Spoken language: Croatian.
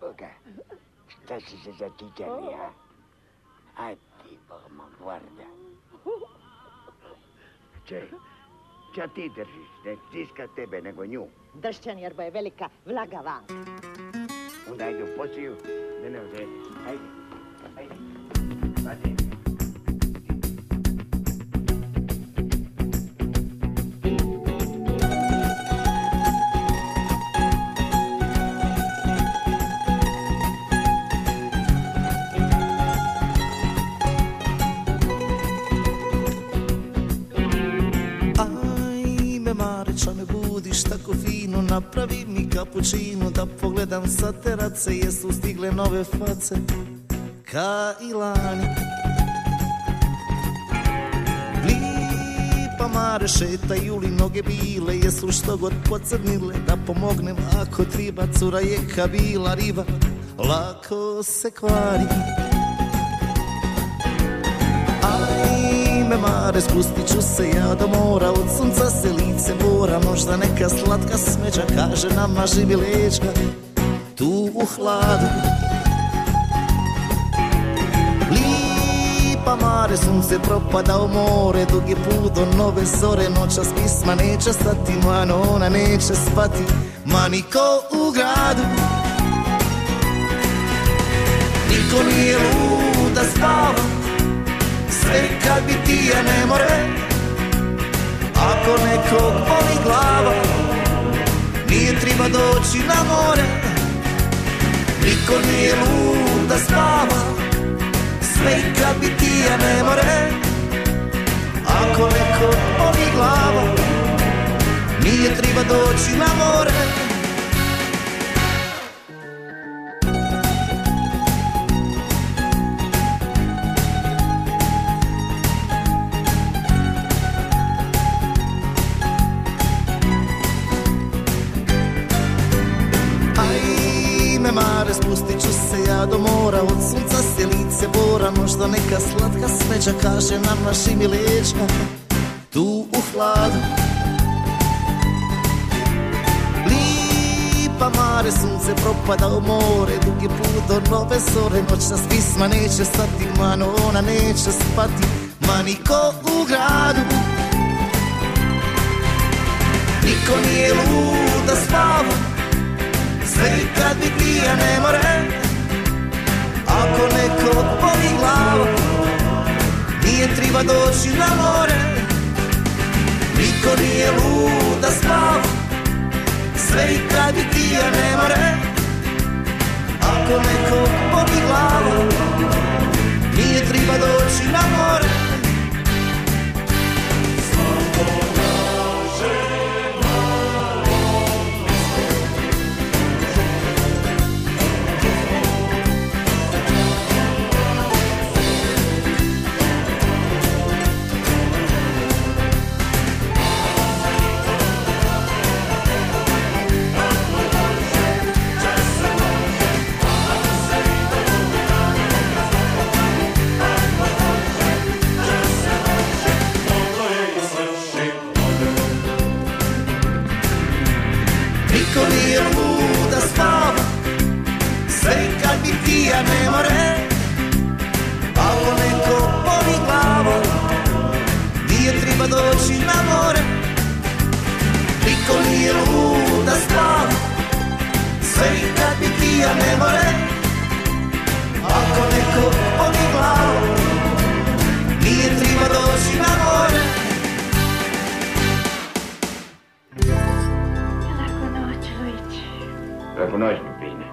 Boga, šta si se zatikali, a? Aj ti, Bogma, guarda. Čej, ča ti držiš? Ne stiska tebe, nego nju. Dršćan jer bo je velika vlaga van. Onda ajde u posiju, da ne ozredi. Ajde, ajde. Pazi. Budiš tako fino Napravi mi kapućinu da pogledam sa terace Jesu stigle nove face. Ka i lani. Lipa Mare šetaju li noge bile Jesu što god pocrnile da pomognem Ako triba cura je kabila riba Lako se kvari. Ajme mare, spustit ću se ja do mora Od sunca se lice bora Možda neka slatka smeđa Kaže nama živi leđa Tu u hladu. Lipa mare, sunce propada u more Dug je put do nove zore Noćas pisma neće stati Mano ona neće spati. Ma niko u gradu Niko nije lud da spava sve kad bi ti ja ne more Ako nekog boli glava. Nije treba doći na more. Niko nije lud da spava. Sve kad bi ti ja ne more. Ako nekog boli glava Nije treba doći na more mare, spustit ću se ja do mora Od sunca se lice bora Možda neka slatka smeđa Kaže nam naši mi leđa Tu u hladu Lipa mare, sunce propada u more Dug je put do nove zore Noćna pisma neće stati Mano ona neće spati. Ma niko u gradu. Niko nije lud kad bi ti ja ne more. Ako neko boli glava Nije treba doći na more. Niko nije lud da spava Sve kad bi ti ja ne more. Ako neko boli glava Nije treba doći na more doći na more. Niko nije lud da spava Sve kad bi ti ja ne more. Ako neko boli glava Nije treba doći na more. Laku noć, mi fine.